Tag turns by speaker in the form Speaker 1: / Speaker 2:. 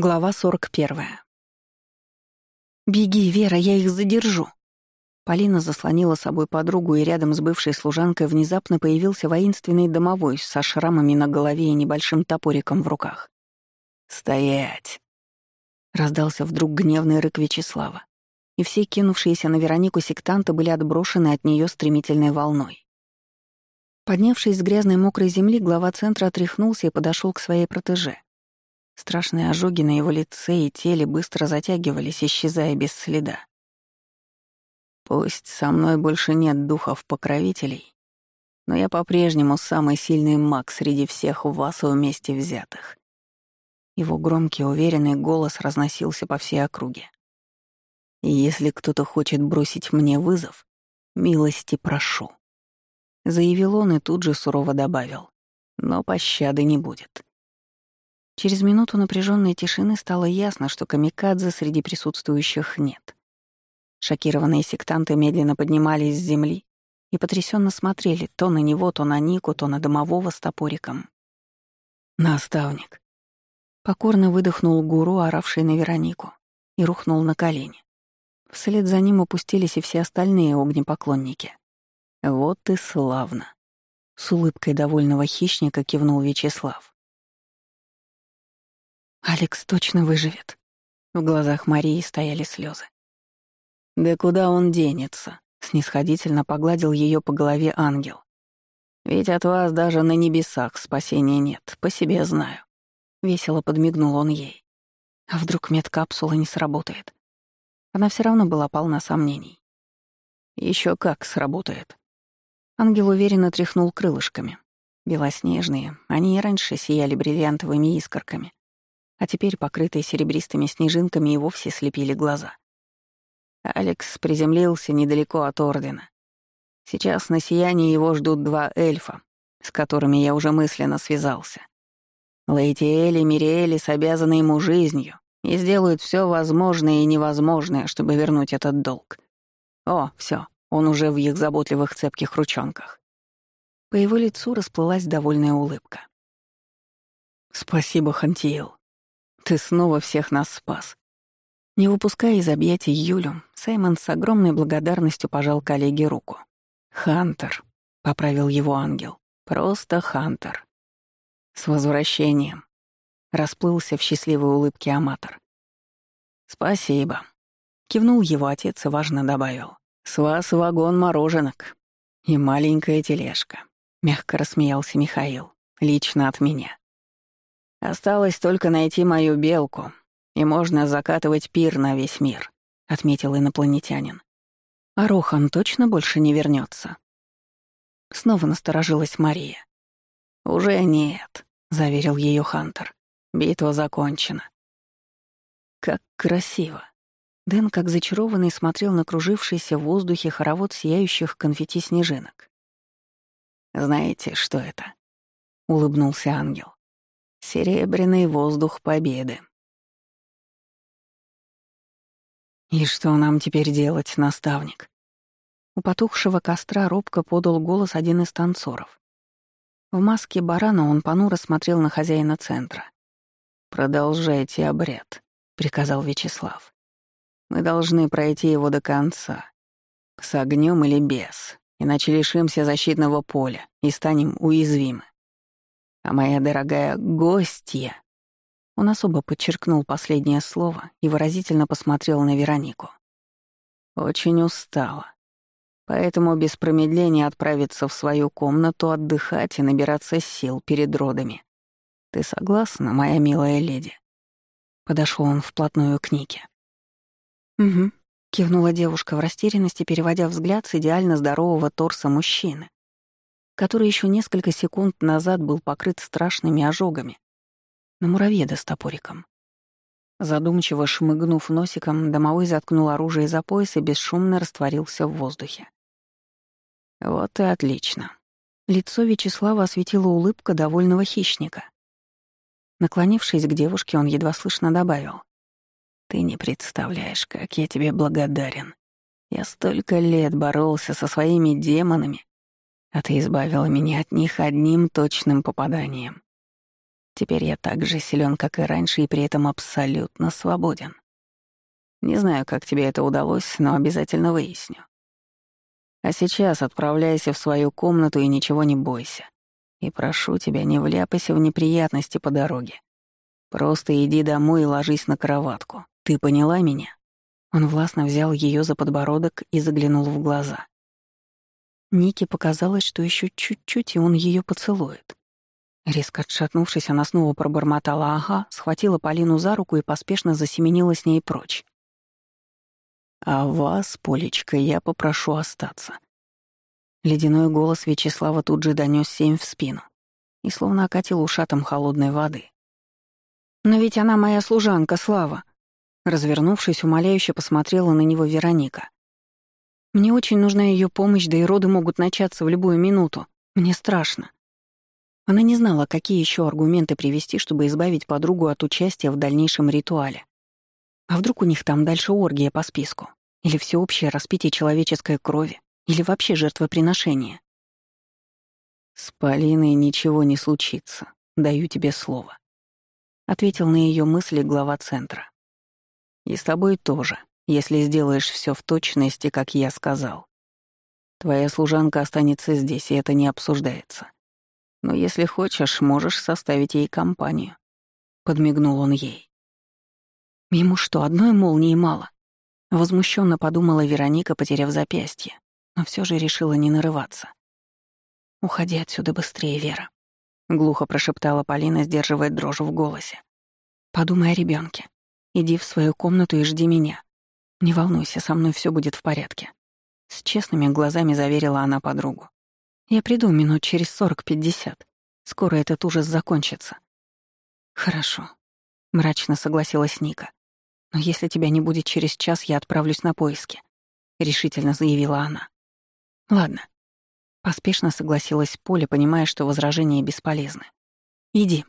Speaker 1: Глава 41. «Беги, Вера, я их задержу!» Полина заслонила собой подругу, и рядом с бывшей служанкой внезапно появился воинственный домовой со шрамами на голове и небольшим топориком в руках.
Speaker 2: «Стоять!»
Speaker 1: Раздался вдруг гневный рык Вячеслава, и все кинувшиеся на Веронику сектанты были отброшены от нее стремительной волной. Поднявшись с грязной мокрой земли, глава центра отряхнулся и подошел к своей протеже. Страшные ожоги на его лице и теле быстро затягивались, исчезая без следа. Пусть со мной больше нет духов-покровителей, но я по-прежнему самый сильный маг среди всех вас вместе взятых. Его громкий, уверенный голос разносился по всей округе. И если кто-то хочет бросить мне вызов, милости прошу. Заявил он и тут же сурово добавил. Но пощады не будет. Через минуту напряженной тишины стало ясно, что камикадзе среди присутствующих нет. Шокированные сектанты медленно поднимались с земли и потрясенно смотрели то на него, то на Нику, то на домового с топориком. «Наставник!» Покорно выдохнул гуру, оравший на Веронику, и рухнул на колени. Вслед за ним опустились и все остальные огнепоклонники. «Вот и славно!» С улыбкой довольного хищника кивнул Вячеслав. Алекс точно выживет. В глазах Марии стояли слезы. Да куда он денется? Снисходительно погладил ее по голове ангел. Ведь от вас даже на небесах спасения нет, по себе знаю. Весело подмигнул он ей. А вдруг медкапсула не сработает? Она все равно была полна сомнений. Еще как сработает. Ангел уверенно тряхнул крылышками. Белоснежные, они и раньше сияли бриллиантовыми искорками а теперь, покрытые серебристыми снежинками, и вовсе слепили глаза. Алекс приземлился недалеко от Ордена. Сейчас на сиянии его ждут два эльфа, с которыми я уже мысленно связался. Лейтиэль и Мириэлис обязаны ему жизнью и сделают все возможное и невозможное, чтобы вернуть этот долг. О, все, он уже в их заботливых цепких ручонках. По его лицу расплылась довольная улыбка. «Спасибо, Хантиил. Ты снова всех нас спас. Не выпуская из объятий Юлю, Саймон с огромной благодарностью пожал коллеге руку. «Хантер», — поправил его ангел. «Просто Хантер». «С возвращением», — расплылся в счастливой улыбке аматор. «Спасибо», — кивнул его отец и важно добавил. «С вас вагон мороженок и маленькая тележка», — мягко рассмеялся Михаил. «Лично от меня». «Осталось только найти мою белку, и можно закатывать пир на весь мир», — отметил инопланетянин. «А Рохан точно больше не вернется? Снова насторожилась Мария. «Уже нет», — заверил ее Хантер. «Битва закончена». «Как красиво!» Дэн, как зачарованный, смотрел на кружившийся в воздухе хоровод сияющих конфетти-снежинок. «Знаете, что это?» — улыбнулся ангел. Серебряный воздух победы. «И что нам теперь делать, наставник?» У потухшего костра робко подал голос один из танцоров. В маске барана он понуро смотрел на хозяина центра. «Продолжайте обряд», — приказал Вячеслав. «Мы должны пройти его до конца. С огнем или без, иначе лишимся защитного поля и станем уязвимы. А моя дорогая гостья... Он особо подчеркнул последнее слово и выразительно посмотрел на Веронику. Очень устала. Поэтому без промедления отправиться в свою комнату отдыхать и набираться сил перед родами. Ты согласна, моя милая леди? Подошел он вплотную к Нике. «Угу», — кивнула девушка в растерянности, переводя взгляд с идеально здорового торса мужчины который еще несколько секунд назад был покрыт страшными ожогами, на муравьеда с топориком. Задумчиво шмыгнув носиком, домовой заткнул оружие за пояс и бесшумно растворился в воздухе. Вот и отлично. Лицо Вячеслава осветила улыбка довольного хищника. Наклонившись к девушке, он едва слышно добавил. «Ты не представляешь, как я тебе благодарен. Я столько лет боролся со своими демонами, а ты избавила меня от них одним точным попаданием. Теперь я так же силен, как и раньше, и при этом абсолютно свободен. Не знаю, как тебе это удалось, но обязательно выясню. А сейчас отправляйся в свою комнату и ничего не бойся. И прошу тебя, не вляпайся в неприятности по дороге. Просто иди домой и ложись на кроватку. Ты поняла меня?» Он властно взял ее за подбородок и заглянул в глаза. Нике показалось, что еще чуть-чуть, и он ее поцелует. Резко отшатнувшись, она снова пробормотала «ага», схватила Полину за руку и поспешно засеменила с ней прочь. «А вас, Полечка, я попрошу остаться». Ледяной голос Вячеслава тут же донёс семь в спину и словно окатил ушатом холодной воды. «Но ведь она моя служанка, Слава!» Развернувшись, умоляюще посмотрела на него Вероника. «Мне очень нужна ее помощь, да и роды могут начаться в любую минуту. Мне страшно». Она не знала, какие еще аргументы привести, чтобы избавить подругу от участия в дальнейшем ритуале. А вдруг у них там дальше оргия по списку? Или всеобщее распитие человеческой крови? Или вообще жертвоприношение? «С Полиной ничего не случится, даю тебе слово», — ответил на ее мысли глава центра. «И с тобой тоже, если сделаешь все в точности, как я сказал. Твоя служанка останется здесь, и это не обсуждается. Но если хочешь, можешь составить ей компанию». Подмигнул он ей. Ему что, одной молнии мало? Возмущенно подумала Вероника, потеряв запястье, но все же решила не нарываться. «Уходи отсюда быстрее, Вера», — глухо прошептала Полина, сдерживая дрожь в голосе. «Подумай о ребенке. Иди в свою комнату и жди меня. Не волнуйся, со мной все будет в порядке». С честными глазами заверила она подругу. Я приду минут через сорок-пятьдесят. Скоро этот ужас закончится. Хорошо. Мрачно согласилась Ника. Но если тебя не будет через час, я отправлюсь на поиски. Решительно заявила она. Ладно. Поспешно согласилась Поля, понимая, что возражения бесполезны. Иди.